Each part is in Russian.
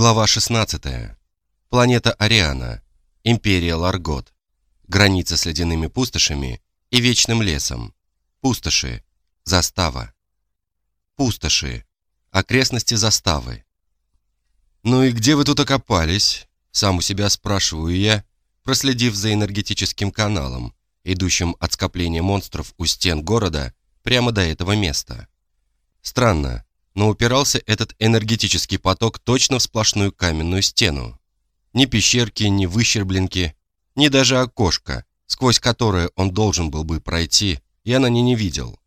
Глава 16. Планета Ариана. Империя Ларгот. Граница с ледяными пустошами и вечным лесом. Пустоши. Застава. Пустоши. Окрестности заставы. «Ну и где вы тут окопались?» Сам у себя спрашиваю я, проследив за энергетическим каналом, идущим от скопления монстров у стен города прямо до этого места. Странно, но упирался этот энергетический поток точно в сплошную каменную стену. Ни пещерки, ни выщербленки, ни даже окошко, сквозь которое он должен был бы пройти, я на ней не видел.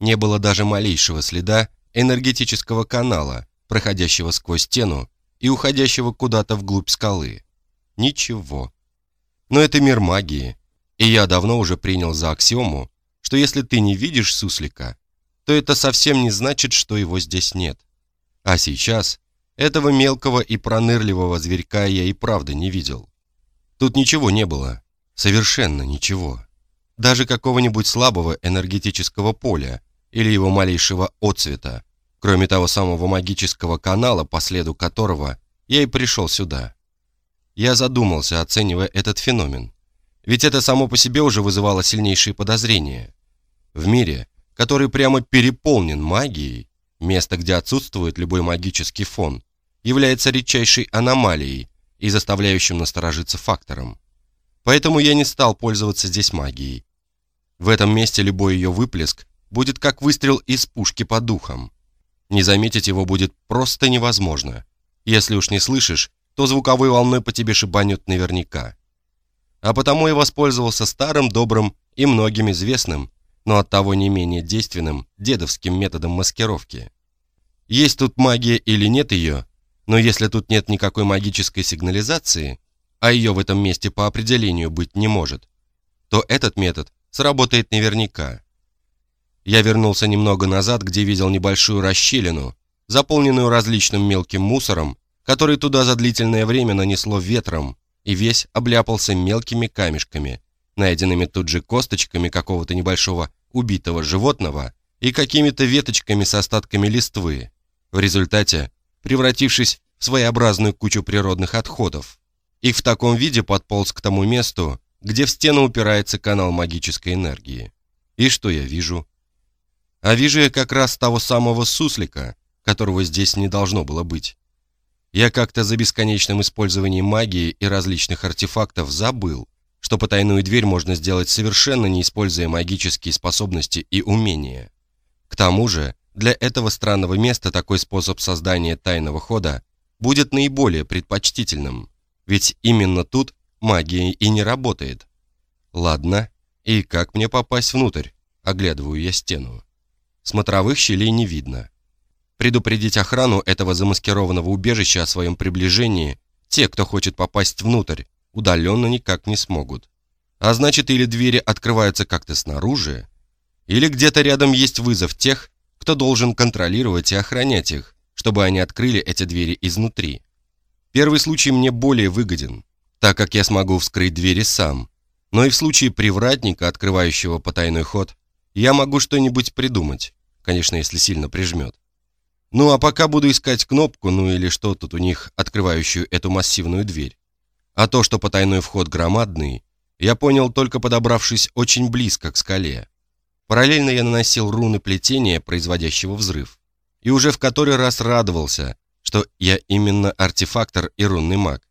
Не было даже малейшего следа энергетического канала, проходящего сквозь стену и уходящего куда-то вглубь скалы. Ничего. Но это мир магии, и я давно уже принял за аксиому, что если ты не видишь суслика, то это совсем не значит, что его здесь нет. А сейчас этого мелкого и пронырливого зверька я и правда не видел. Тут ничего не было. Совершенно ничего. Даже какого-нибудь слабого энергетического поля или его малейшего отцвета, кроме того самого магического канала, по следу которого я и пришел сюда. Я задумался, оценивая этот феномен. Ведь это само по себе уже вызывало сильнейшие подозрения. В мире, который прямо переполнен магией, место, где отсутствует любой магический фон, является редчайшей аномалией и заставляющим насторожиться фактором. Поэтому я не стал пользоваться здесь магией. В этом месте любой ее выплеск будет как выстрел из пушки по духам. Не заметить его будет просто невозможно. Если уж не слышишь, то звуковой волной по тебе шибанет наверняка. А потому я воспользовался старым, добрым и многим известным но оттого не менее действенным дедовским методом маскировки. Есть тут магия или нет ее, но если тут нет никакой магической сигнализации, а ее в этом месте по определению быть не может, то этот метод сработает наверняка. Я вернулся немного назад, где видел небольшую расщелину, заполненную различным мелким мусором, который туда за длительное время нанесло ветром и весь обляпался мелкими камешками, найденными тут же косточками какого-то небольшого убитого животного и какими-то веточками с остатками листвы, в результате превратившись в своеобразную кучу природных отходов. И в таком виде подполз к тому месту, где в стену упирается канал магической энергии. И что я вижу? А вижу я как раз того самого суслика, которого здесь не должно было быть. Я как-то за бесконечным использованием магии и различных артефактов забыл, что потайную дверь можно сделать совершенно не используя магические способности и умения. К тому же, для этого странного места такой способ создания тайного хода будет наиболее предпочтительным, ведь именно тут магия и не работает. Ладно, и как мне попасть внутрь? Оглядываю я стену. Смотровых щелей не видно. Предупредить охрану этого замаскированного убежища о своем приближении те, кто хочет попасть внутрь, удаленно никак не смогут. А значит, или двери открываются как-то снаружи, или где-то рядом есть вызов тех, кто должен контролировать и охранять их, чтобы они открыли эти двери изнутри. Первый случай мне более выгоден, так как я смогу вскрыть двери сам, но и в случае привратника, открывающего потайной ход, я могу что-нибудь придумать, конечно, если сильно прижмет. Ну а пока буду искать кнопку, ну или что тут у них, открывающую эту массивную дверь. А то, что потайной вход громадный, я понял только подобравшись очень близко к скале. Параллельно я наносил руны плетения, производящего взрыв. И уже в который раз радовался, что я именно артефактор и рунный маг.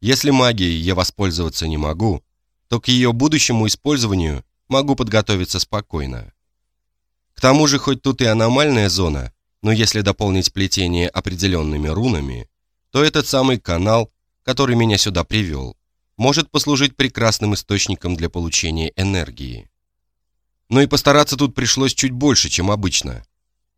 Если магией я воспользоваться не могу, то к ее будущему использованию могу подготовиться спокойно. К тому же, хоть тут и аномальная зона, но если дополнить плетение определенными рунами, то этот самый канал который меня сюда привел, может послужить прекрасным источником для получения энергии. Но и постараться тут пришлось чуть больше, чем обычно.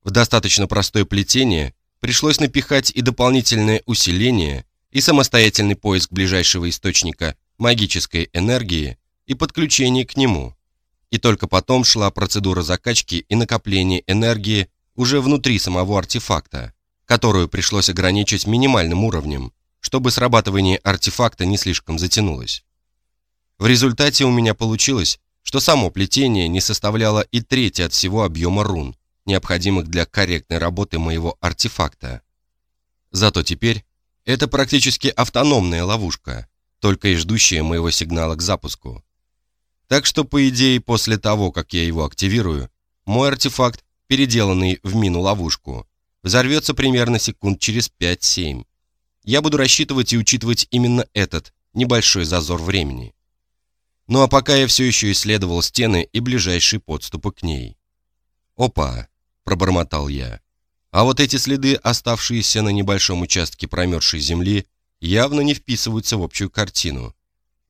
В достаточно простое плетение пришлось напихать и дополнительное усиление, и самостоятельный поиск ближайшего источника магической энергии и подключение к нему. И только потом шла процедура закачки и накопления энергии уже внутри самого артефакта, которую пришлось ограничить минимальным уровнем, чтобы срабатывание артефакта не слишком затянулось. В результате у меня получилось, что само плетение не составляло и трети от всего объема рун, необходимых для корректной работы моего артефакта. Зато теперь Это практически автономная ловушка, только и ждущая моего сигнала к запуску. Так что, по идее, после того, как я его активирую, мой артефакт, переделанный в мину-ловушку, взорвется примерно секунд через 5-7. Я буду рассчитывать и учитывать именно этот небольшой зазор времени. Ну а пока я все еще исследовал стены и ближайшие подступы к ней. «Опа!» – пробормотал я. А вот эти следы, оставшиеся на небольшом участке промерзшей земли, явно не вписываются в общую картину.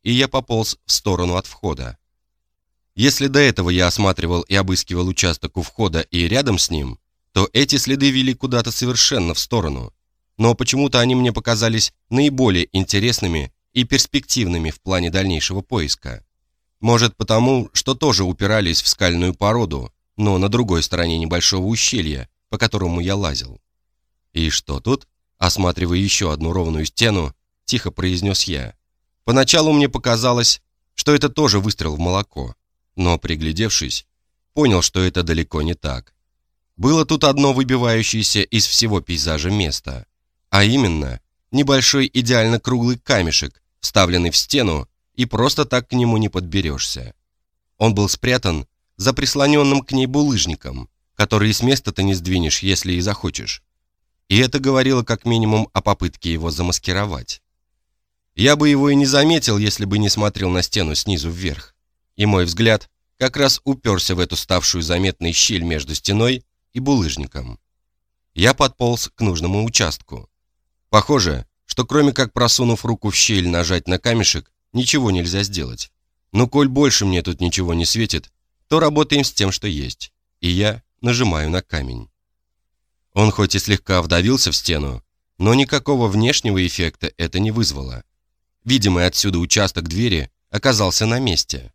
И я пополз в сторону от входа. Если до этого я осматривал и обыскивал участок у входа и рядом с ним, то эти следы вели куда-то совершенно в сторону. Но почему-то они мне показались наиболее интересными и перспективными в плане дальнейшего поиска. Может потому, что тоже упирались в скальную породу, но на другой стороне небольшого ущелья, по которому я лазил. И что тут? Осматривая еще одну ровную стену, тихо произнес я. Поначалу мне показалось, что это тоже выстрел в молоко но, приглядевшись, понял, что это далеко не так. Было тут одно выбивающееся из всего пейзажа место, а именно небольшой идеально круглый камешек, вставленный в стену, и просто так к нему не подберешься. Он был спрятан за прислоненным к ней булыжником, который с места ты не сдвинешь, если и захочешь. И это говорило как минимум о попытке его замаскировать. Я бы его и не заметил, если бы не смотрел на стену снизу вверх и мой взгляд как раз уперся в эту ставшую заметной щель между стеной и булыжником. Я подполз к нужному участку. Похоже, что кроме как просунув руку в щель нажать на камешек, ничего нельзя сделать. Но коль больше мне тут ничего не светит, то работаем с тем, что есть. И я нажимаю на камень. Он хоть и слегка вдавился в стену, но никакого внешнего эффекта это не вызвало. Видимый отсюда участок двери оказался на месте.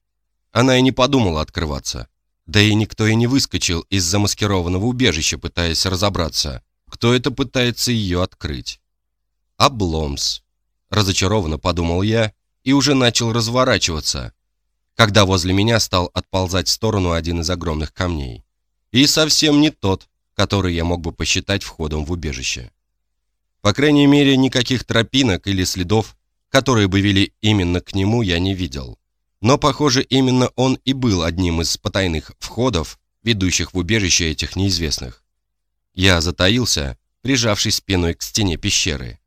Она и не подумала открываться. Да и никто и не выскочил из замаскированного убежища, пытаясь разобраться, кто это пытается ее открыть. «Обломс», — разочарованно подумал я и уже начал разворачиваться, когда возле меня стал отползать в сторону один из огромных камней. И совсем не тот, который я мог бы посчитать входом в убежище. По крайней мере, никаких тропинок или следов, которые бы вели именно к нему, я не видел. Но, похоже, именно он и был одним из потайных входов, ведущих в убежище этих неизвестных. Я затаился, прижавшись спиной к стене пещеры.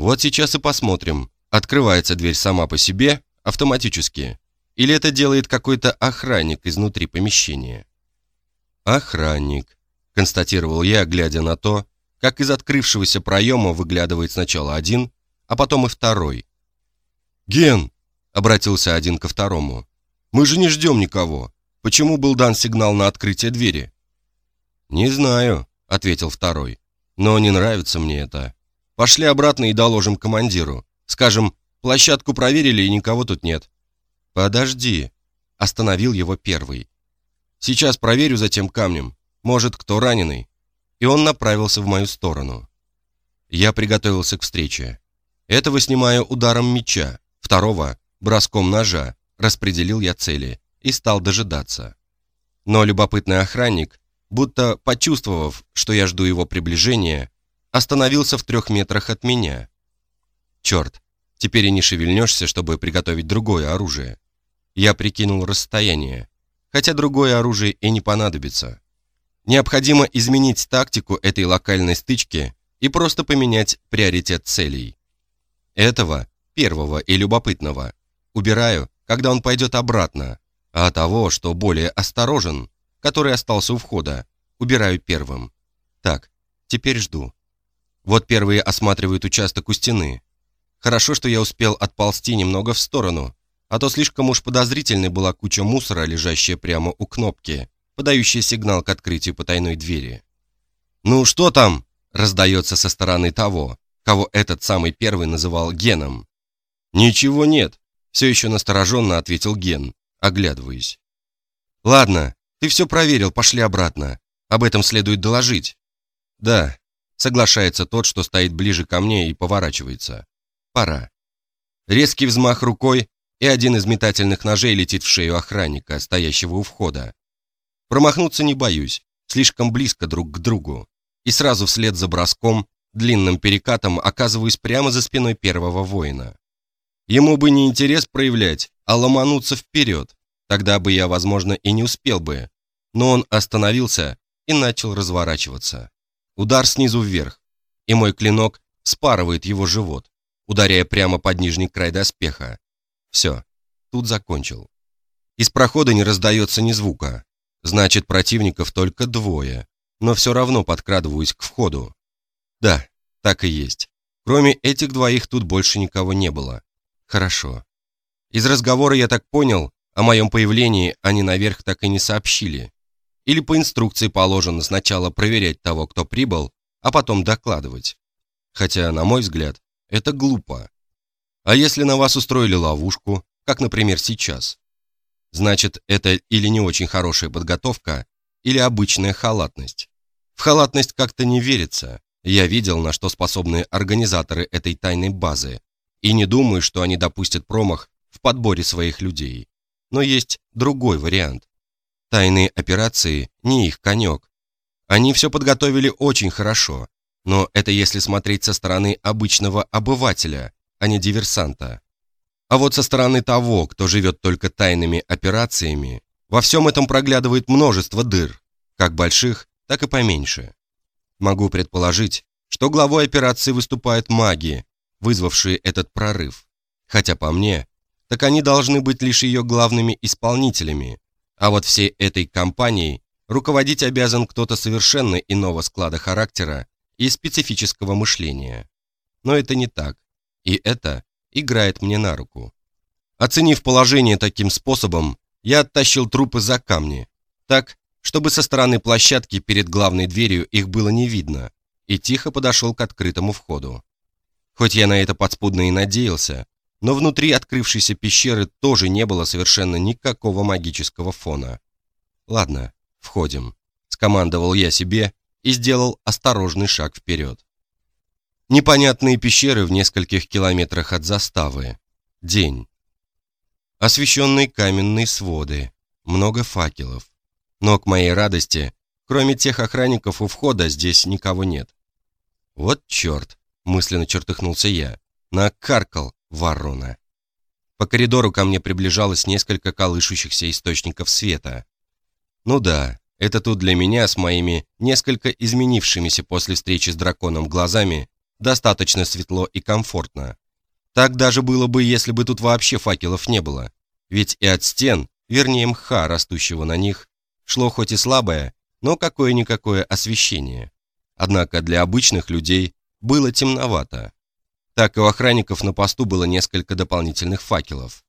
Вот сейчас и посмотрим, открывается дверь сама по себе, автоматически, или это делает какой-то охранник изнутри помещения. «Охранник», — констатировал я, глядя на то, как из открывшегося проема выглядывает сначала один, а потом и второй. «Ген!» — обратился один ко второму. «Мы же не ждем никого. Почему был дан сигнал на открытие двери?» «Не знаю», — ответил второй. «Но не нравится мне это. Пошли обратно и доложим командиру. Скажем, площадку проверили и никого тут нет». «Подожди», — остановил его первый. «Сейчас проверю за тем камнем. Может, кто раненый?» И он направился в мою сторону. Я приготовился к встрече. Этого снимаю ударом меча, второго броском ножа, распределил я цели и стал дожидаться. Но любопытный охранник, будто почувствовав, что я жду его приближения, остановился в трех метрах от меня. Черт, теперь и не шевельнешься, чтобы приготовить другое оружие. Я прикинул расстояние, хотя другое оружие и не понадобится. Необходимо изменить тактику этой локальной стычки и просто поменять приоритет целей. Этого, первого и любопытного, убираю, когда он пойдет обратно, а того, что более осторожен, который остался у входа, убираю первым. Так, теперь жду. Вот первые осматривают участок у стены. Хорошо, что я успел отползти немного в сторону, а то слишком уж подозрительной была куча мусора, лежащая прямо у кнопки, подающая сигнал к открытию потайной двери. «Ну что там?» – раздается со стороны того, кого этот самый первый называл Геном. «Ничего нет», все еще настороженно ответил Ген, оглядываясь. «Ладно, ты все проверил, пошли обратно. Об этом следует доложить». «Да», — соглашается тот, что стоит ближе ко мне и поворачивается. «Пора». Резкий взмах рукой, и один из метательных ножей летит в шею охранника, стоящего у входа. Промахнуться не боюсь, слишком близко друг к другу. И сразу вслед за броском длинным перекатом оказываюсь прямо за спиной первого воина. Ему бы не интерес проявлять, а ломануться вперед. Тогда бы я, возможно, и не успел бы. Но он остановился и начал разворачиваться. Удар снизу вверх, и мой клинок спарывает его живот, ударяя прямо под нижний край доспеха. Все, тут закончил. Из прохода не раздается ни звука. Значит, противников только двое. Но все равно подкрадываюсь к входу. Да, так и есть. Кроме этих двоих тут больше никого не было. Хорошо. Из разговора я так понял, о моем появлении они наверх так и не сообщили. Или по инструкции положено сначала проверять того, кто прибыл, а потом докладывать. Хотя, на мой взгляд, это глупо. А если на вас устроили ловушку, как, например, сейчас? Значит, это или не очень хорошая подготовка, или обычная халатность. В халатность как-то не верится. Я видел, на что способны организаторы этой тайной базы, и не думаю, что они допустят промах в подборе своих людей. Но есть другой вариант. Тайные операции не их конек. Они все подготовили очень хорошо, но это если смотреть со стороны обычного обывателя, а не диверсанта. А вот со стороны того, кто живет только тайными операциями, во всем этом проглядывает множество дыр, как больших, так и поменьше. Могу предположить, что главой операции выступают маги, вызвавшие этот прорыв. Хотя по мне, так они должны быть лишь ее главными исполнителями, а вот всей этой компанией руководить обязан кто-то совершенно иного склада характера и специфического мышления. Но это не так, и это играет мне на руку. Оценив положение таким способом, я оттащил трупы за камни, так, чтобы со стороны площадки перед главной дверью их было не видно, и тихо подошел к открытому входу. Хоть я на это подспудно и надеялся, но внутри открывшейся пещеры тоже не было совершенно никакого магического фона. «Ладно, входим», — скомандовал я себе и сделал осторожный шаг вперед. Непонятные пещеры в нескольких километрах от заставы. День. Освещенные каменные своды. Много факелов. Но, к моей радости, кроме тех охранников у входа, здесь никого нет. Вот черт мысленно чертыхнулся я. Накаркал, ворона. По коридору ко мне приближалось несколько колышущихся источников света. Ну да, это тут для меня с моими несколько изменившимися после встречи с драконом глазами достаточно светло и комфортно. Так даже было бы, если бы тут вообще факелов не было. Ведь и от стен, вернее мха, растущего на них, шло хоть и слабое, но какое-никакое освещение. Однако для обычных людей было темновато. Так и у охранников на посту было несколько дополнительных факелов.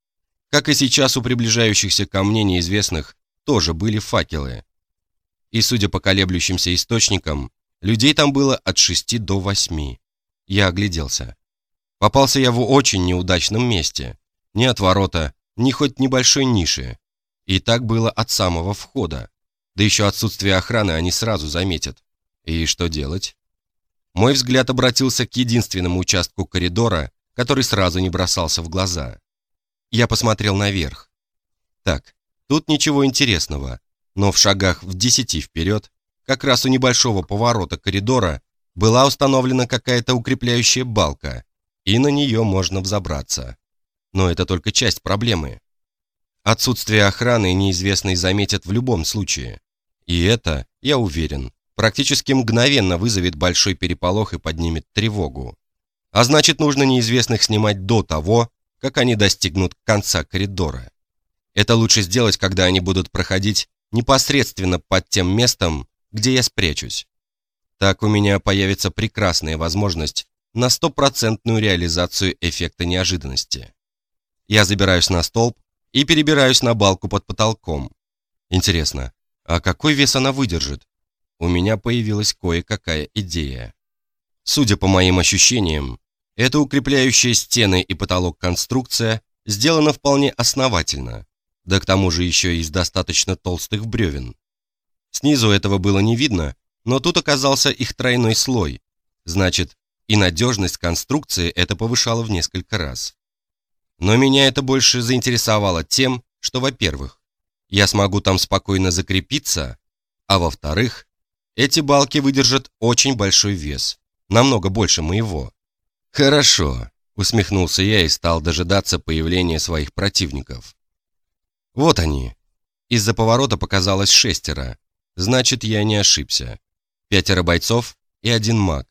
Как и сейчас у приближающихся ко мне неизвестных тоже были факелы. И судя по колеблющимся источникам, людей там было от шести до восьми. Я огляделся. Попался я в очень неудачном месте. Ни от ворота, ни хоть небольшой ниши. И так было от самого входа. Да еще отсутствие охраны они сразу заметят. И что делать? Мой взгляд обратился к единственному участку коридора, который сразу не бросался в глаза. Я посмотрел наверх. Так, тут ничего интересного, но в шагах в десяти вперед, как раз у небольшого поворота коридора, была установлена какая-то укрепляющая балка, и на нее можно взобраться. Но это только часть проблемы. Отсутствие охраны неизвестный заметят в любом случае. И это, я уверен, практически мгновенно вызовет большой переполох и поднимет тревогу. А значит, нужно неизвестных снимать до того, как они достигнут конца коридора. Это лучше сделать, когда они будут проходить непосредственно под тем местом, где я спрячусь. Так у меня появится прекрасная возможность на стопроцентную реализацию эффекта неожиданности. Я забираюсь на столб и перебираюсь на балку под потолком. Интересно, а какой вес она выдержит? У меня появилась кое-какая идея. Судя по моим ощущениям, эта укрепляющая стены и потолок конструкция сделана вполне основательно, да к тому же еще из достаточно толстых бревен. Снизу этого было не видно, но тут оказался их тройной слой, значит, и надежность конструкции это повышало в несколько раз. Но меня это больше заинтересовало тем, что, во-первых, я смогу там спокойно закрепиться, а во-вторых, эти балки выдержат очень большой вес. намного больше моего. Хорошо, усмехнулся я и стал дожидаться появления своих противников. Вот они. Из-за поворота показалось шестеро. Значит, я не ошибся. Пятеро бойцов и один маг.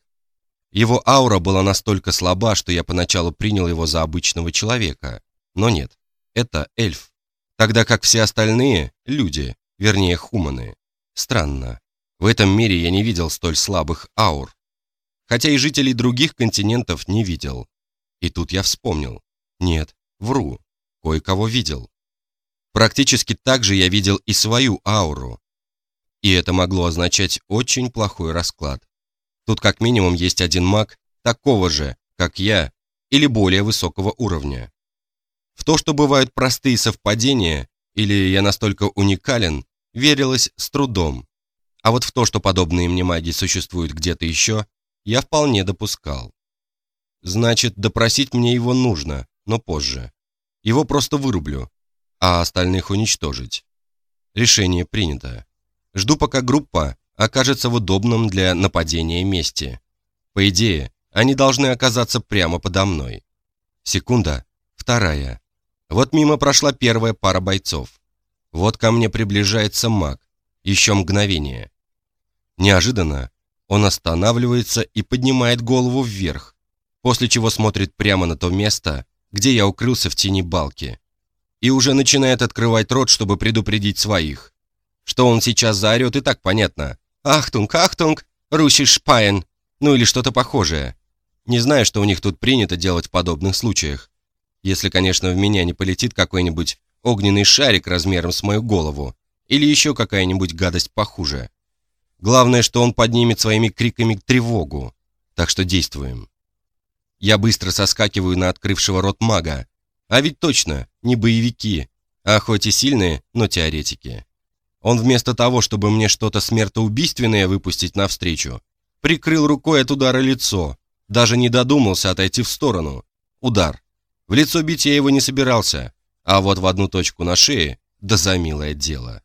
Его аура была настолько слаба, что я поначалу принял его за обычного человека. Но нет, это эльф. Тогда как все остальные — люди, вернее, хуманы. Странно. В этом мире я не видел столь слабых аур. Хотя и жителей других континентов не видел. И тут я вспомнил. Нет, вру. Кое-кого видел. Практически так же я видел и свою ауру. И это могло означать очень плохой расклад. Тут как минимум есть один маг, такого же, как я, или более высокого уровня. В то, что бывают простые совпадения, или я настолько уникален, верилось с трудом. А вот в то, что подобные мне маги существуют где-то еще, я вполне допускал. Значит, допросить мне его нужно, но позже. Его просто вырублю, а остальных уничтожить. Решение принято. Жду, пока группа окажется в удобном для нападения месте. По идее, они должны оказаться прямо подо мной. Секунда, вторая. Вот мимо прошла первая пара бойцов. Вот ко мне приближается маг. Еще мгновение. Неожиданно он останавливается и поднимает голову вверх, после чего смотрит прямо на то место, где я укрылся в тени балки, и уже начинает открывать рот, чтобы предупредить своих. Что он сейчас заорет, и так понятно. «Achtung, Achtung, russisch Spion!» Ну или что-то похожее. Не знаю, что у них тут принято делать в подобных случаях. Если, конечно, в меня не полетит какой-нибудь огненный шарик размером с мою голову, или еще какая-нибудь гадость похуже. Главное, что он поднимет своими криками тревогу. Так что действуем. Я быстро соскакиваю на открывшего рот мага. А ведь точно, не боевики, а хоть и сильные, но теоретики. Он вместо того, чтобы мне что-то смертоубийственное выпустить навстречу, прикрыл рукой от удара лицо, даже не додумался отойти в сторону. Удар. В лицо бить я его не собирался, а вот в одну точку на шее, да за милое дело.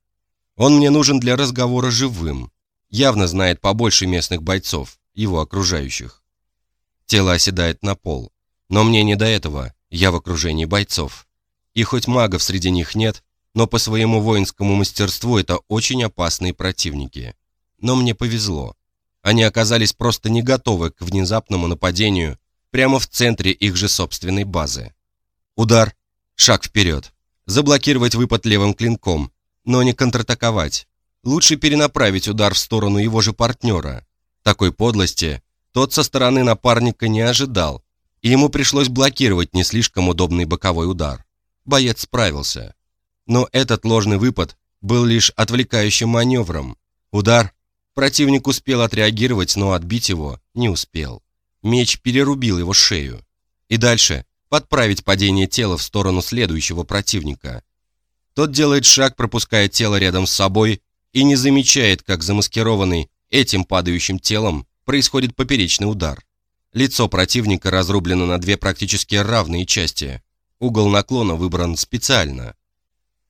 Он мне нужен для разговора живым. Явно знает побольше местных бойцов, его окружающих. Тело оседает на пол. Но мне не до этого, я в окружении бойцов. И хоть магов среди них нет, но по своему воинскому мастерству это очень опасные противники. Но мне повезло. Они оказались просто не готовы к внезапному нападению прямо в центре их же собственной базы. Удар, шаг вперед, заблокировать выпад левым клинком, но не контратаковать. Лучше перенаправить удар в сторону его же партнера. Такой подлости тот со стороны напарника не ожидал, и ему пришлось блокировать не слишком удобный боковой удар. Боец справился. Но этот ложный выпад был лишь отвлекающим маневром. Удар. Противник успел отреагировать, но отбить его не успел. Меч перерубил его шею. И дальше подправить падение тела в сторону следующего противника. Тот делает шаг, пропуская тело рядом с собой, и не замечает, как замаскированный этим падающим телом происходит поперечный удар. Лицо противника разрублено на две практически равные части. Угол наклона выбран специально.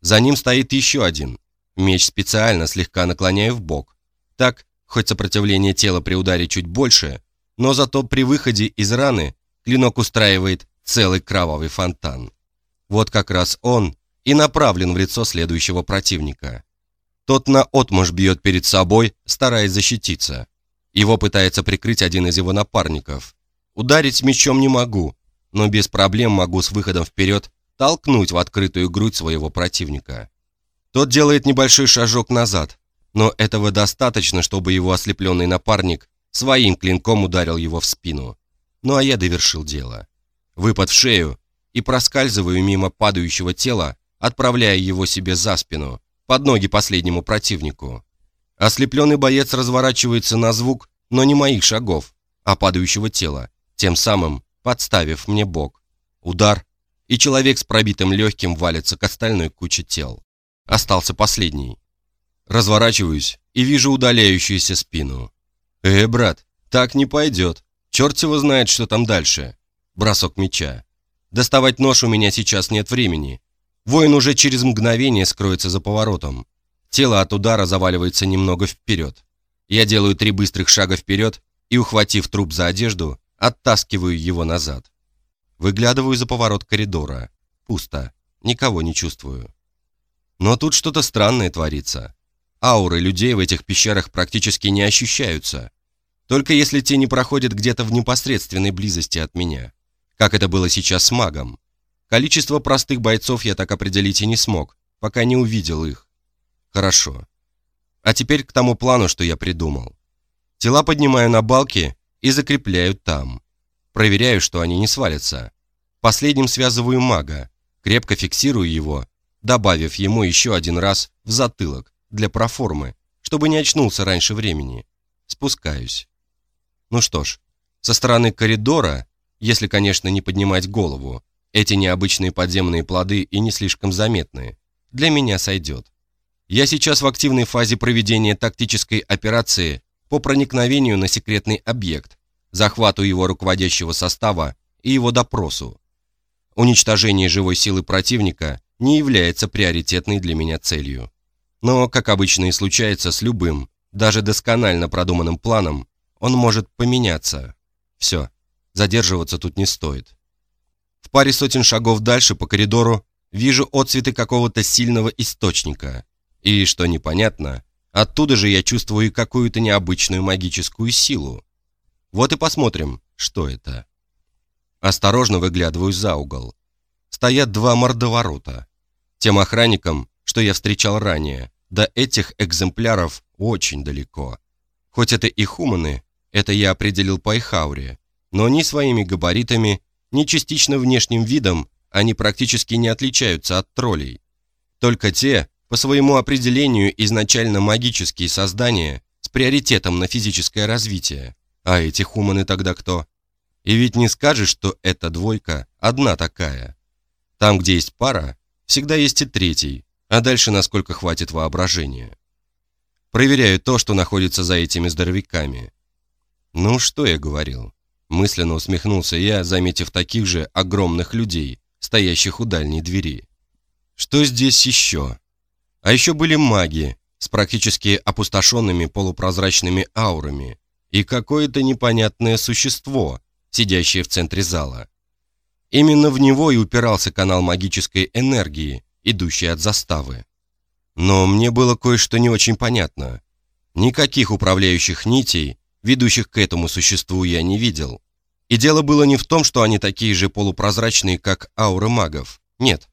За ним стоит еще один. Меч специально слегка наклоняю в бок. Так, хоть сопротивление тела при ударе чуть больше, но зато при выходе из раны клинок устраивает целый кровавый фонтан. Вот как раз он и направлен в лицо следующего противника. Тот на отмашь бьет перед собой, стараясь защититься. Его пытается прикрыть один из его напарников. Ударить мечом не могу, но без проблем могу с выходом вперед толкнуть в открытую грудь своего противника. Тот делает небольшой шажок назад, но этого достаточно, чтобы его ослепленный напарник своим клинком ударил его в спину. Ну а я довершил дело. Выпад в шею и проскальзываю мимо падающего тела, отправляя его себе за спину, под ноги последнему противнику. Ослепленный боец разворачивается на звук, но не моих шагов, а падающего тела, тем самым подставив мне бок. Удар, и человек с пробитым легким валится к остальной куче тел. Остался последний. Разворачиваюсь и вижу удаляющуюся спину. «Э, брат, так не пойдет. Черт его знает, что там дальше». Бросок меча. Доставать нож у меня сейчас нет времени. Воин уже через мгновение скроется за поворотом. Тело от удара заваливается немного вперед. Я делаю три быстрых шага вперед и, ухватив труп за одежду, оттаскиваю его назад. Выглядываю за поворот коридора. Пусто. Никого не чувствую. Но тут что-то странное творится. Ауры людей в этих пещерах практически не ощущаются. Только если те не проходят где-то в непосредственной близости от меня. Как это было сейчас с магом. Количество простых бойцов я так определить и не смог, пока не увидел их. Хорошо. А теперь к тому плану, что я придумал. Тела поднимаю на балки и закрепляю там. Проверяю, что они не свалятся. Последним связываю мага, крепко фиксирую его, добавив ему еще один раз в затылок для проформы, чтобы не очнулся раньше времени. Спускаюсь. Ну что ж, со стороны коридора, если, конечно, не поднимать голову, эти необычные подземные плоды и не слишком заметные, для меня сойдет. Я сейчас в активной фазе проведения тактической операции по проникновению на секретный объект, захвату его руководящего состава и его допросу. Уничтожение живой силы противника не является приоритетной для меня целью. Но, как обычно и случается с любым, даже досконально продуманным планом, он может поменяться. Все, задерживаться тут не стоит. В паре сотен шагов дальше по коридору вижу отцветы какого-то сильного источника. И, что непонятно, оттуда же я чувствую какую-то необычную магическую силу. Вот и посмотрим, что это. Осторожно выглядываю за угол. Стоят два мордоворота. Тем охранникам, что я встречал ранее, до этих экземпляров очень далеко. Хоть это и хуманы, это я определил по их ауре, но ни своими габаритами, ни частично внешним видом они практически не отличаются от троллей. Только те, по своему определению, изначально магические создания с приоритетом на физическое развитие. А эти хуманы тогда кто? И ведь не скажешь, что эта двойка одна такая. Там, где есть пара, всегда есть и третий, а дальше насколько хватит воображения. Проверяю то, что находится за этими здоровяками. Ну, что я говорил? Мысленно усмехнулся я, заметив таких же огромных людей, стоящих у дальней двери. Что здесь еще? А еще были маги с практически опустошенными полупрозрачными аурами и какое-то непонятное существо, сидящее в центре зала. Именно в него и упирался канал магической энергии, идущий от заставы. Но мне было кое-что не очень понятно. Никаких управляющих нитей, ведущих к этому существу, я не видел. И дело было не в том, что они такие же полупрозрачные, как ауры магов. Нет.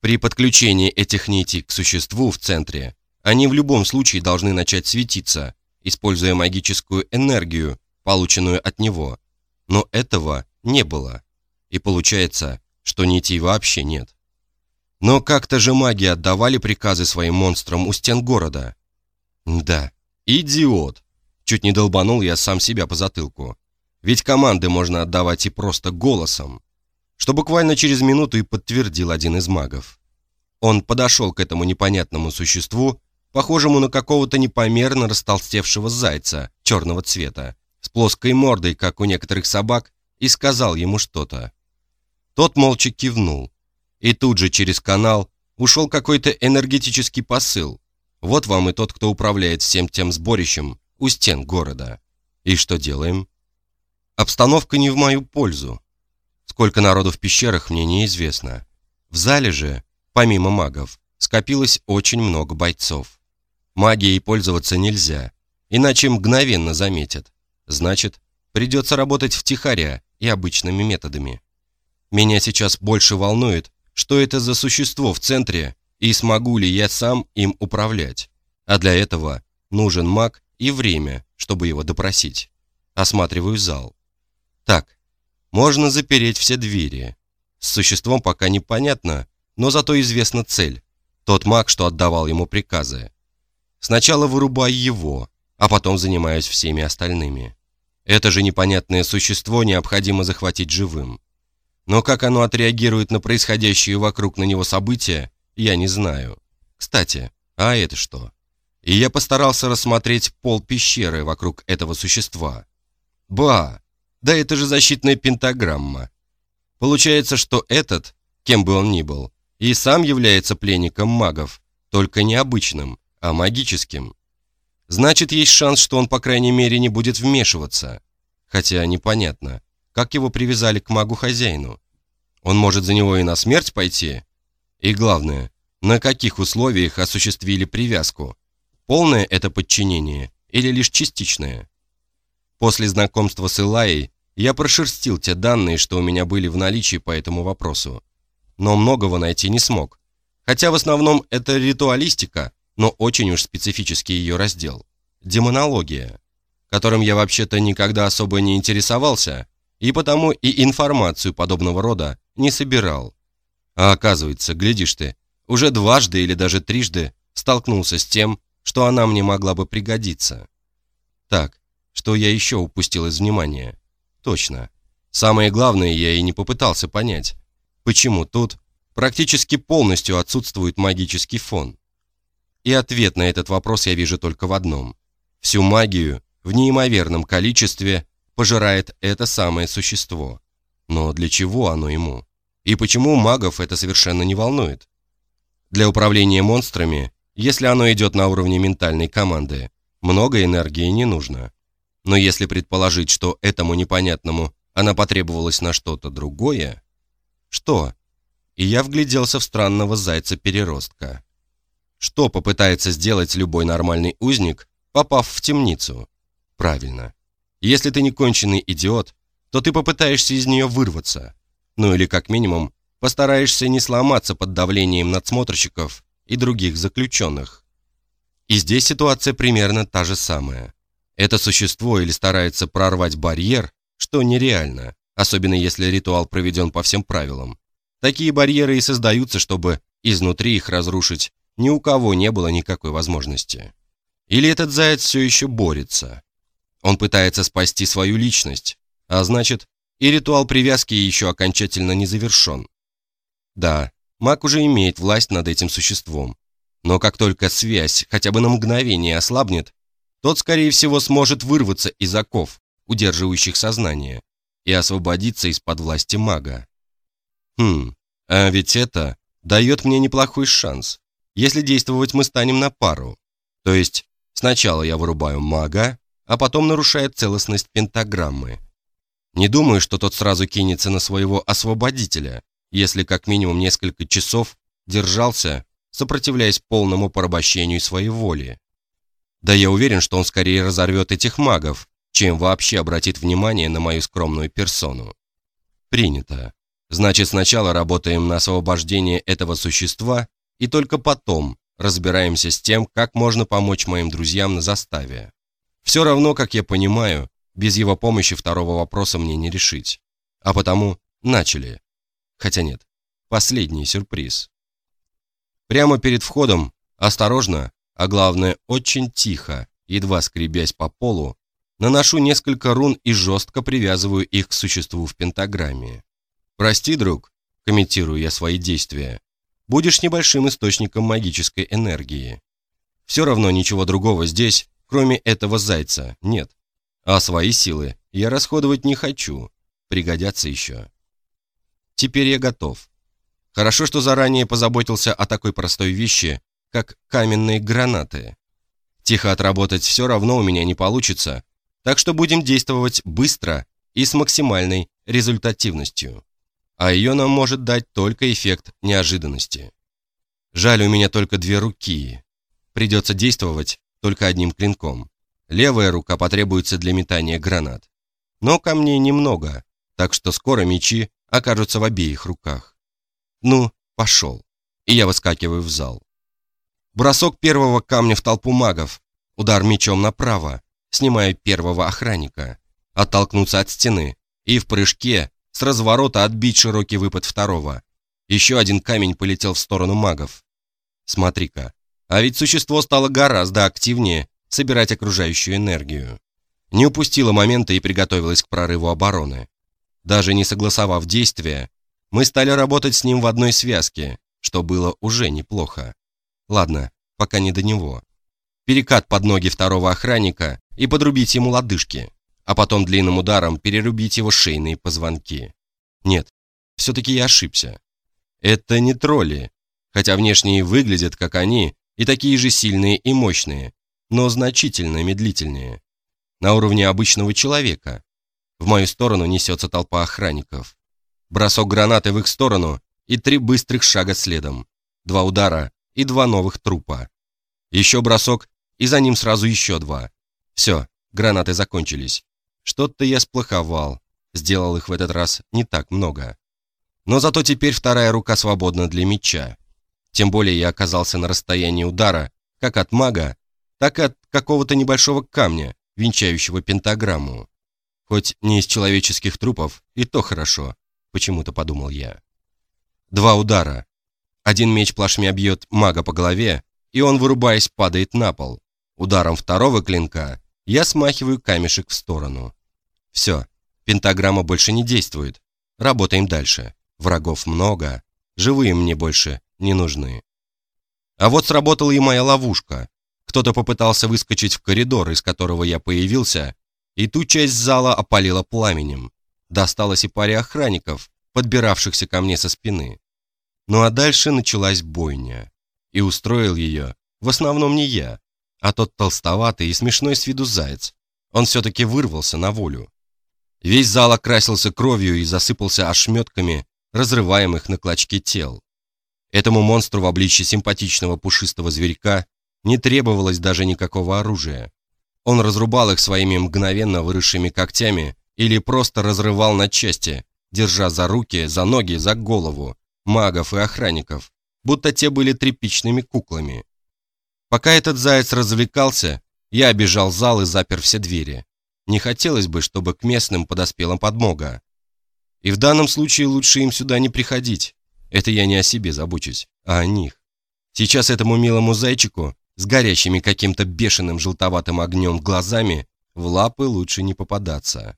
При подключении этих нитей к существу в центре, они в любом случае должны начать светиться, используя магическую энергию, полученную от него. Но этого не было. И получается, что нитей вообще нет. Но как-то же маги отдавали приказы своим монстрам у стен города. Да, идиот. Чуть не долбанул я сам себя по затылку. Ведь команды можно отдавать и просто голосом. Что буквально через минуту и подтвердил один из магов. Он подошел к этому непонятному существу, похожему на какого-то непомерно растолстевшего зайца черного цвета, с плоской мордой, как у некоторых собак, и сказал ему что-то. Тот молча кивнул, и тут же через канал ушел какой-то энергетический посыл. Вот вам и тот, кто управляет всем тем сборищем у стен города. И что делаем? Обстановка не в мою пользу. Сколько народу в пещерах, мне неизвестно. В зале же, помимо магов, скопилось очень много бойцов. Магией пользоваться нельзя, иначе мгновенно заметят. Значит, придется работать втихаря и обычными методами. Меня сейчас больше волнует, что это за существо в центре и смогу ли я сам им управлять. А для этого нужен маг и время, чтобы его допросить. Осматриваю зал. Так, можно запереть все двери. С существом пока непонятно, но зато известна цель. Тот маг, что отдавал ему приказы. Сначала вырубай его, а потом занимаюсь всеми остальными. Это же непонятное существо необходимо захватить живым. Но как оно отреагирует на происходящие вокруг на него события, я не знаю. Кстати, а это что? И я постарался рассмотреть пол пещеры вокруг этого существа. Ба! Да это же защитная пентаграмма. Получается, что этот, кем бы он ни был, и сам является пленником магов, только не обычным, а магическим. Значит, есть шанс, что он, по крайней мере, не будет вмешиваться. Хотя непонятно, как его привязали к магу-хозяину. Он может за него и на смерть пойти? И главное, на каких условиях осуществили привязку? Полное это подчинение или лишь частичное? После знакомства с Илаей я прошерстил те данные, что у меня были в наличии по этому вопросу. Но многого найти не смог. Хотя в основном это ритуалистика, но очень уж специфический ее раздел. Демонология, которым я вообще-то никогда особо не интересовался, и потому и информацию подобного рода не собирал. А оказывается, глядишь ты, уже дважды или даже трижды столкнулся с тем, что она мне могла бы пригодиться. Так, что я еще упустил из внимания? Точно. Самое главное я и не попытался понять. Почему тут практически полностью отсутствует магический фон? И ответ на этот вопрос я вижу только в одном. Всю магию в неимоверном количестве пожирает это самое существо. Но для чего оно ему? И почему магов это совершенно не волнует? Для управления монстрами, если оно идет на уровне ментальной команды, много энергии не нужно. Но если предположить, что этому непонятному она потребовалась на что-то другое... Что? И я вгляделся в странного зайца-переростка. Что попытается сделать любой нормальный узник, попав в темницу? Правильно. Если ты не конченый идиот, то ты попытаешься из нее вырваться. Ну или как минимум постараешься не сломаться под давлением надсмотрщиков и других заключенных. И здесь ситуация примерно та же самая. Это существо или старается прорвать барьер, что нереально, особенно если ритуал проведен по всем правилам. Такие барьеры и создаются, чтобы изнутри их разрушить ни у кого не было никакой возможности. Или этот заяц все еще борется. Он пытается спасти свою личность, а значит, и ритуал привязки еще окончательно не завершен. Да, маг уже имеет власть над этим существом, но как только связь хотя бы на мгновение ослабнет, тот, скорее всего, сможет вырваться из оков, удерживающих сознание, и освободиться из-под власти мага. Хм, а ведь это дает мне неплохой шанс. Если действовать мы станем на пару. То есть сначала я вырубаю мага, а потом нарушает целостность пентаграммы. Не думаю, что тот сразу кинется на своего освободителя, если как минимум несколько часов держался, сопротивляясь полному порабощению своей воли. Да я уверен, что он скорее разорвет этих магов, чем вообще обратит внимание на мою скромную персону. Принято. Значит, сначала работаем на освобождение этого существа, и только потом разбираемся с тем, как можно помочь моим друзьям на заставе. Все равно, как я понимаю, без его помощи второго вопроса мне не решить. А потому начали. Хотя нет, последний сюрприз. Прямо перед входом, осторожно, а главное, очень тихо, едва скребясь по полу, наношу несколько рун и жестко привязываю их к существу в пентаграмме. «Прости, друг», — комментирую я свои действия, «будешь небольшим источником магической энергии. Все равно ничего другого здесь, кроме этого зайца, нет. А свои силы я расходовать не хочу, пригодятся еще. Теперь я готов. Хорошо, что заранее позаботился о такой простой вещи, как каменные гранаты. Тихо отработать все равно у меня не получится, так что будем действовать быстро и с максимальной результативностью. А ее нам может дать только эффект неожиданности. Жаль, у меня только две руки. Придется действовать только одним клинком. Левая рука потребуется для метания гранат. Но камней немного, так что скоро мечи окажутся в обеих руках. Ну, пошел. И я выскакиваю в зал. Бросок первого камня в толпу магов. Удар мечом направо. Снимаю первого охранника. Оттолкнуться от стены. И в прыжке с разворота отбить широкий выпад второго. Еще один камень полетел в сторону магов. Смотри-ка. А ведь существо стало гораздо активнее собирать окружающую энергию. Не упустило момента и приготовилось к прорыву обороны. Даже не согласовав действия, мы стали работать с ним в одной связке, что было уже неплохо. Ладно, пока не до него. Перекат под ноги второго охранника и подрубить ему лодыжки, а потом длинным ударом перерубить его шейные позвонки. Нет, все-таки я ошибся. Это не тролли, хотя внешне выглядят как они, и такие же сильные и мощные, но значительно медлительнее. На уровне обычного человека. В мою сторону несется толпа охранников. Бросок гранаты в их сторону и три быстрых шага следом. Два удара и два новых трупа. Еще бросок, и за ним сразу еще два. Все, гранаты закончились. Что-то я сплоховал. Сделал их в этот раз не так много. Но зато теперь вторая рука свободна для меча. Тем более я оказался на расстоянии удара, как от мага, так и от какого-то небольшого камня, венчающего пентаграмму. Хоть не из человеческих трупов, и то хорошо, почему-то подумал я. Два удара. Один меч плашмя бьет мага по голове, и он, вырубаясь, падает на пол. Ударом второго клинка я смахиваю камешек в сторону. Все, пентаграмма больше не действует. Работаем дальше. Врагов много, живые мне больше не нужны. А вот сработала и моя ловушка. Кто-то попытался выскочить в коридор, из которого я появился, и ту часть зала опалила пламенем. Досталось и паре охранников, подбиравшихся ко мне со спины. Ну а дальше началась бойня. И устроил ее в основном не я, а тот толстоватый и смешной с виду заяц. Он все-таки вырвался на волю. Весь зал окрасился кровью и засыпался ошметками, разрываемых на клочки тел. Этому монстру в обличье симпатичного пушистого зверька не требовалось даже никакого оружия. Он разрубал их своими мгновенно выросшими когтями или просто разрывал на части, держа за руки, за ноги, за голову, магов и охранников, будто те были тряпичными куклами. Пока этот заяц развлекался, я обежал зал и запер все двери. Не хотелось бы, чтобы к местным подоспела подмога. И в данном случае лучше им сюда не приходить. Это я не о себе забочусь, а о них. Сейчас этому милому зайчику с горящими каким-то бешеным желтоватым огнем глазами в лапы лучше не попадаться.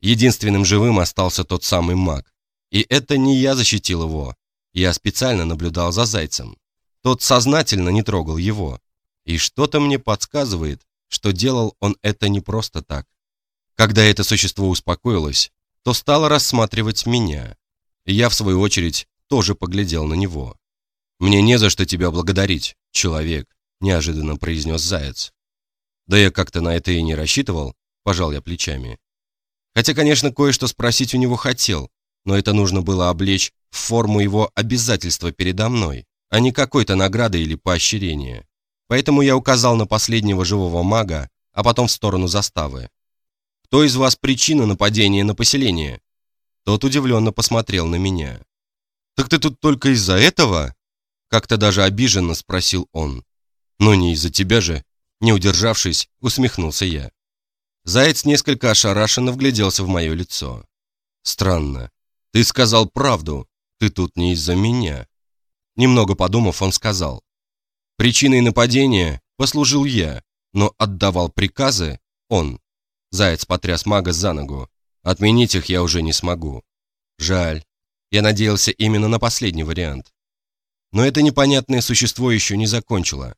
Единственным живым остался тот самый маг. И это не я защитил его. Я специально наблюдал за зайцем. Тот сознательно не трогал его. И что-то мне подсказывает, что делал он это не просто так. Когда это существо успокоилось, то стало рассматривать меня. И я, в свою очередь, тоже поглядел на него. «Мне не за что тебя благодарить, человек», — неожиданно произнес Заяц. «Да я как-то на это и не рассчитывал», — пожал я плечами. Хотя, конечно, кое-что спросить у него хотел, но это нужно было облечь в форму его обязательства передо мной, а не какой-то награды или поощрения. Поэтому я указал на последнего живого мага, а потом в сторону заставы. «Кто из вас причина нападения на поселение?» Тот удивленно посмотрел на меня. «Так ты тут только из-за этого?» Как-то даже обиженно спросил он. «Ну не из-за тебя же!» Не удержавшись, усмехнулся я. Заяц несколько ошарашенно вгляделся в мое лицо. «Странно. Ты сказал правду. Ты тут не из-за меня». Немного подумав, он сказал. «Причиной нападения послужил я, но отдавал приказы он». Заяц потряс мага за ногу. «Отменить их я уже не смогу. Жаль. Я надеялся именно на последний вариант. Но это непонятное существо еще не закончило.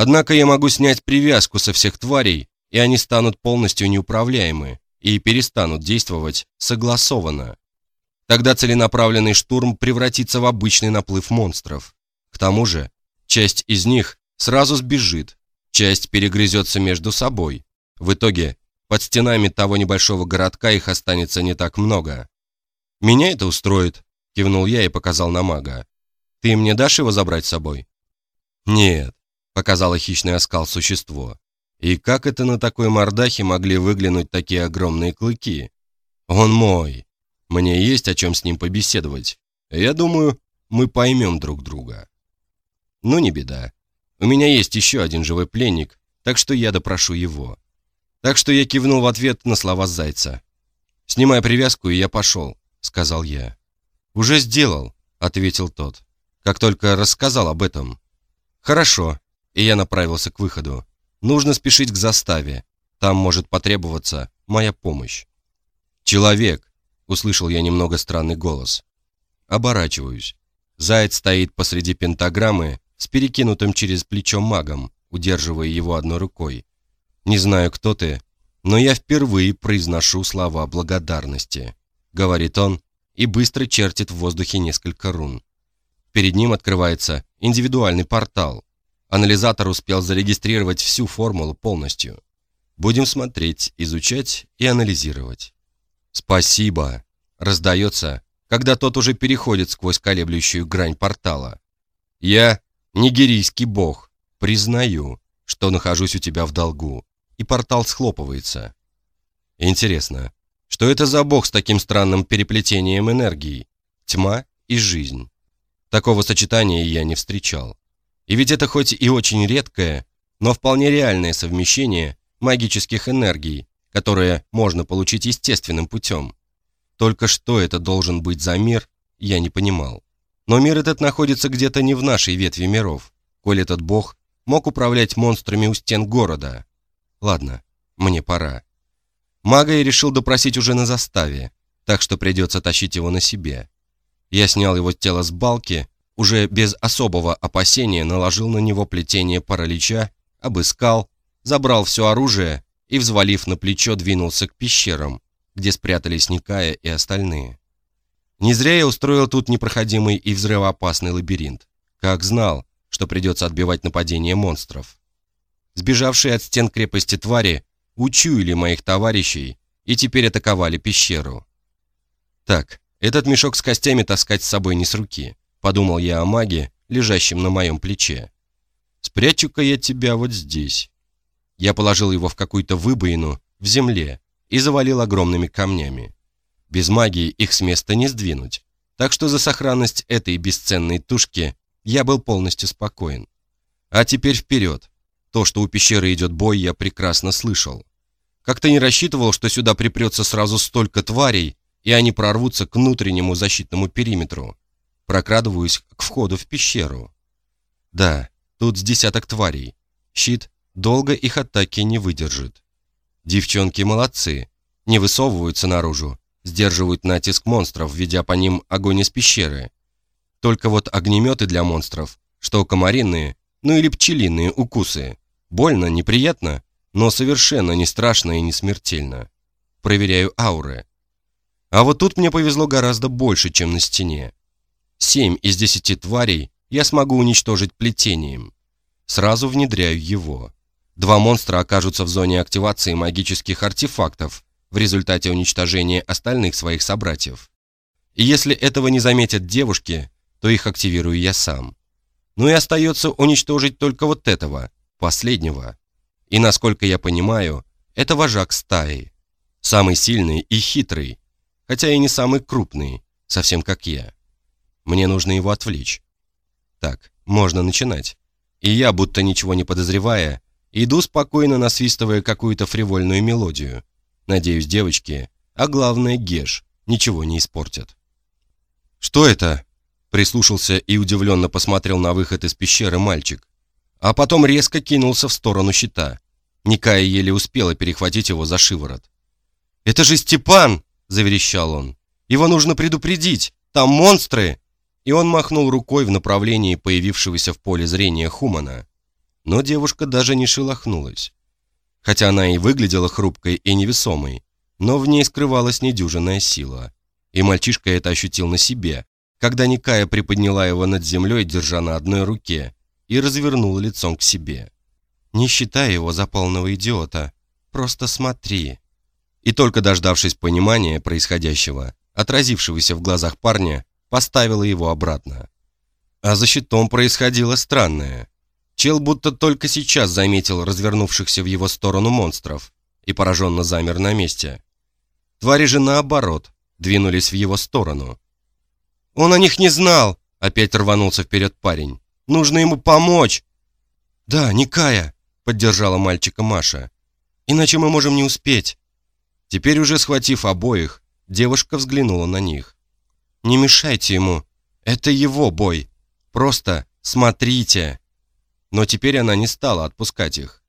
Однако я могу снять привязку со всех тварей, и они станут полностью неуправляемы и перестанут действовать согласованно. Тогда целенаправленный штурм превратится в обычный наплыв монстров. К тому же, часть из них сразу сбежит, часть перегрызется между собой. В итоге, под стенами того небольшого городка их останется не так много. «Меня это устроит», — кивнул я и показал на мага. «Ты мне дашь его забрать с собой?» «Нет», — показало хищный оскал существо. «И как это на такой мордахе могли выглянуть такие огромные клыки? Он мой. Мне есть о чем с ним побеседовать. Я думаю, мы поймем друг друга». «Ну, не беда. У меня есть еще один живой пленник, так что я допрошу его». Так что я кивнул в ответ на слова Зайца. «Снимай привязку, и я пошел. — сказал я. «Уже сделал», — ответил тот, как только рассказал об этом. «Хорошо», и я направился к выходу. «Нужно спешить к заставе. Там может потребоваться моя помощь». «Человек!» — услышал я немного странный голос. Оборачиваюсь. Заяц стоит посреди пентаграммы с перекинутым через плечо магом, удерживая его одной рукой. Не знаю, кто ты, но я впервые произношу слова благодарности говорит он и быстро чертит в воздухе несколько рун. Перед ним открывается индивидуальный портал. Анализатор успел зарегистрировать всю формулу полностью. Будем смотреть, изучать и анализировать. Спасибо. Раздается, когда тот уже переходит сквозь колеблющую грань портала. Я нигерийский бог. Признаю, что нахожусь у тебя в долгу. И портал схлопывается. Интересно, что это за бог с таким странным переплетением энергии? Тьма и жизнь. Такого сочетания я не встречал. И ведь это хоть и очень редкое, но вполне реальное совмещение магических энергий, которое можно получить естественным путем. Только что это должен быть за мир, я не понимал. Но мир этот находится где-то не в нашей ветви миров, коль этот бог мог управлять монстрами у стен города. Ладно, мне пора. Мага я решил допросить уже на заставе, так что придется тащить его на себе. Я снял его тело с балки, уже без особого опасения наложил на него плетение паралича, обыскал, забрал все оружие и, взвалив на плечо, двинулся к пещерам, где спрятались Никая и остальные. Не зря я устроил тут непроходимый и взрывоопасный лабиринт. Как знал, что придется отбивать нападение монстров. Сбежавшие от стен крепости твари учуяли моих товарищей и теперь атаковали пещеру. Так, этот мешок с костями таскать с собой не с руки, подумал я о маге, лежащем на моем плече. Спрячу-ка я тебя вот здесь. Я положил его в какую-то выбоину в земле и завалил огромными камнями. Без магии их с места не сдвинуть, так что за сохранность этой бесценной тушки я был полностью спокоен. А теперь вперед. То, что у пещеры идет бой, я прекрасно слышал. Как-то не рассчитывал, что сюда припрется сразу столько тварей, и они прорвутся к внутреннему защитному периметру. Прокрадываюсь к входу в пещеру. Да, тут с десяток тварей. Щит долго их атаки не выдержит. Девчонки молодцы, не высовываются наружу, сдерживают натиск монстров, ведя по ним огонь из пещеры. Только вот огнеметы для монстров, что комаринные, ну или пчелиные укусы. Больно, неприятно, но совершенно не страшно и не смертельно. Проверяю ауры. А вот тут мне повезло гораздо больше, чем на стене. Семь из десяти тварей я смогу уничтожить плетением. Сразу внедряю его. Два монстра окажутся в зоне активации магических артефактов в результате уничтожения остальных своих собратьев. И если этого не заметят девушки, то их активирую я сам. Ну и остается уничтожить только вот этого, последнего. И насколько я понимаю, это вожак стаи. Самый сильный и хитрый, хотя и не самый крупный, совсем как я. Мне нужно его отвлечь. Так, можно начинать. И я, будто ничего не подозревая, Иду спокойно, насвистывая какую-то фривольную мелодию. Надеюсь, девочки, а главное Геш, ничего не испортят. «Что это?» – прислушался и удивленно посмотрел на выход из пещеры мальчик. А потом резко кинулся в сторону щита. Никая еле успела перехватить его за шиворот. «Это же Степан!» – заверещал он. «Его нужно предупредить! Там монстры!» И он махнул рукой в направлении появившегося в поле зрения Хумана но девушка даже не шелохнулась. Хотя она и выглядела хрупкой и невесомой, но в ней скрывалась недюжинная сила. И мальчишка это ощутил на себе, когда Никая приподняла его над землей, держа на одной руке, и развернула лицом к себе. «Не считай его за полного идиота, просто смотри». И только дождавшись понимания происходящего, отразившегося в глазах парня, поставила его обратно. А за щитом происходило странное. Чел будто только сейчас заметил развернувшихся в его сторону монстров и пораженно замер на месте. Твари же наоборот, двинулись в его сторону. «Он о них не знал!» — опять рванулся вперед парень. «Нужно ему помочь!» «Да, Никая!» — поддержала мальчика Маша. «Иначе мы можем не успеть!» Теперь уже схватив обоих, девушка взглянула на них. «Не мешайте ему! Это его бой! Просто смотрите!» но теперь она не стала отпускать их.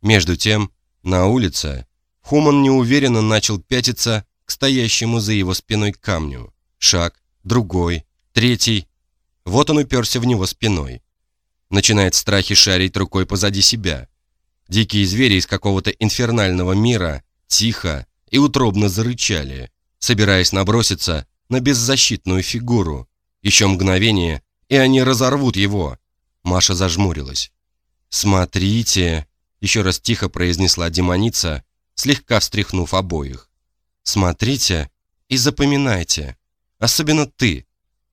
Между тем, на улице Хуман неуверенно начал пятиться к стоящему за его спиной камню. Шаг, другой, третий. Вот он уперся в него спиной. Начинает в страхе шарить рукой позади себя. Дикие звери из какого-то инфернального мира тихо и утробно зарычали, собираясь наброситься на беззащитную фигуру. Еще мгновение, и они разорвут его. Маша зажмурилась. «Смотрите, Еще раз тихо произнесла демоница, слегка встряхнув обоих. «Смотрите и запоминайте. Особенно ты».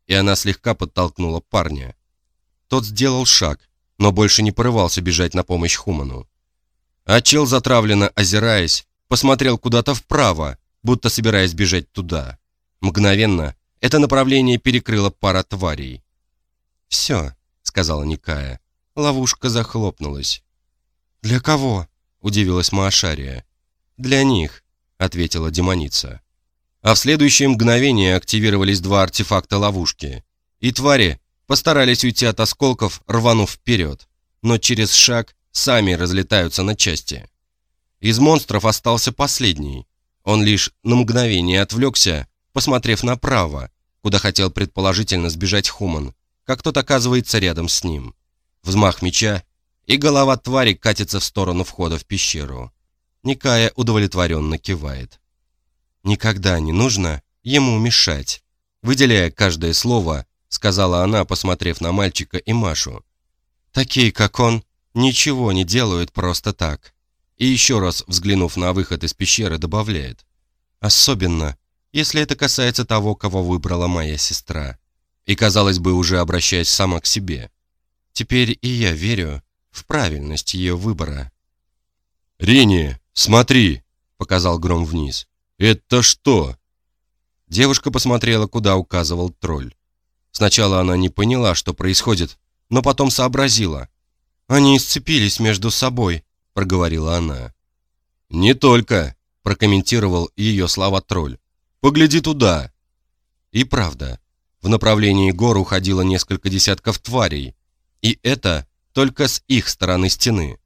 И она слегка подтолкнула парня. Тот сделал шаг, но больше не порывался бежать на помощь Хуману. А чел, затравленно озираясь, посмотрел куда-то вправо, будто собираясь бежать туда. Мгновенно это направление перекрыло пара тварей. «Все», — сказала Никая. Ловушка захлопнулась. «Для кого?» — удивилась Маашария. «Для них», — ответила демоница. А в следующее мгновение активировались два артефакта ловушки. И твари постарались уйти от осколков, рванув вперед. Но через шаг сами разлетаются на части. Из монстров остался последний. Он лишь на мгновение отвлекся, посмотрев направо, куда хотел предположительно сбежать Хуман, как тот оказывается рядом с ним. Взмах меча, и голова твари катится в сторону входа в пещеру. Никая удовлетворенно кивает. «Никогда не нужно ему мешать», выделяя каждое слово, сказала она, посмотрев на мальчика и Машу. «Такие, как он, ничего не делают просто так». И еще раз, взглянув на выход из пещеры, добавляет. «Особенно, если это касается того, кого выбрала моя сестра». И, казалось бы, уже обращаясь сама к себе. «Теперь и я верю в правильность ее выбора». «Рини, смотри!» — показал гром вниз. «Это что?» Девушка посмотрела, куда указывал тролль. Сначала она не поняла, что происходит, но потом сообразила. «Они сцепились между собой», — проговорила она. «Не только», — прокомментировал ее слова тролль. «Погляди туда». И правда, в направлении гор уходило несколько десятков тварей, и это только с их стороны стены.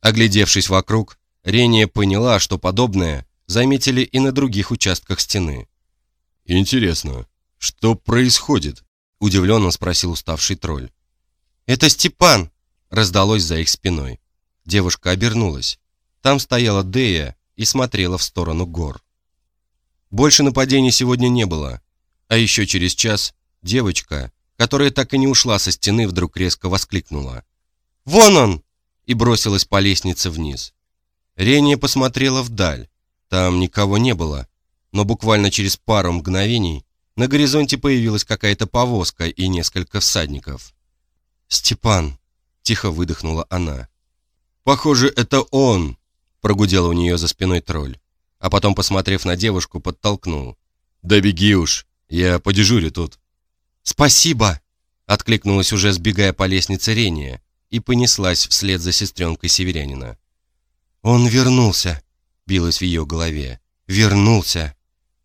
Оглядевшись вокруг, Рения поняла, что подобное заметили и на других участках стены. «Интересно, что происходит?» – удивленно спросил уставший тролль. «Это Степан!» раздалось за их спиной. Девушка обернулась. Там стояла Дея и смотрела в сторону гор. Больше нападений сегодня не было. А еще через час девочка, которая так и не ушла со стены, вдруг резко воскликнула. «Вон он!» и бросилась по лестнице вниз. Рения посмотрела вдаль. Там никого не было. Но буквально через пару мгновений на горизонте появилась какая-то повозка и несколько всадников. «Степан!» Тихо выдохнула она. «Похоже, это он!» Прогудел у нее за спиной тролль. А потом, посмотрев на девушку, подтолкнул. «Да беги уж, я подежурю тут». «Спасибо!» Откликнулась уже, сбегая по лестнице Рения, и понеслась вслед за сестренкой северянина. «Он вернулся!» Билось в ее голове. «Вернулся!»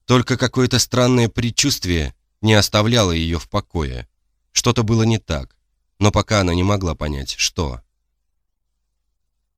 Только какое-то странное предчувствие не оставляло ее в покое. Что-то было не так но пока она не могла понять, что.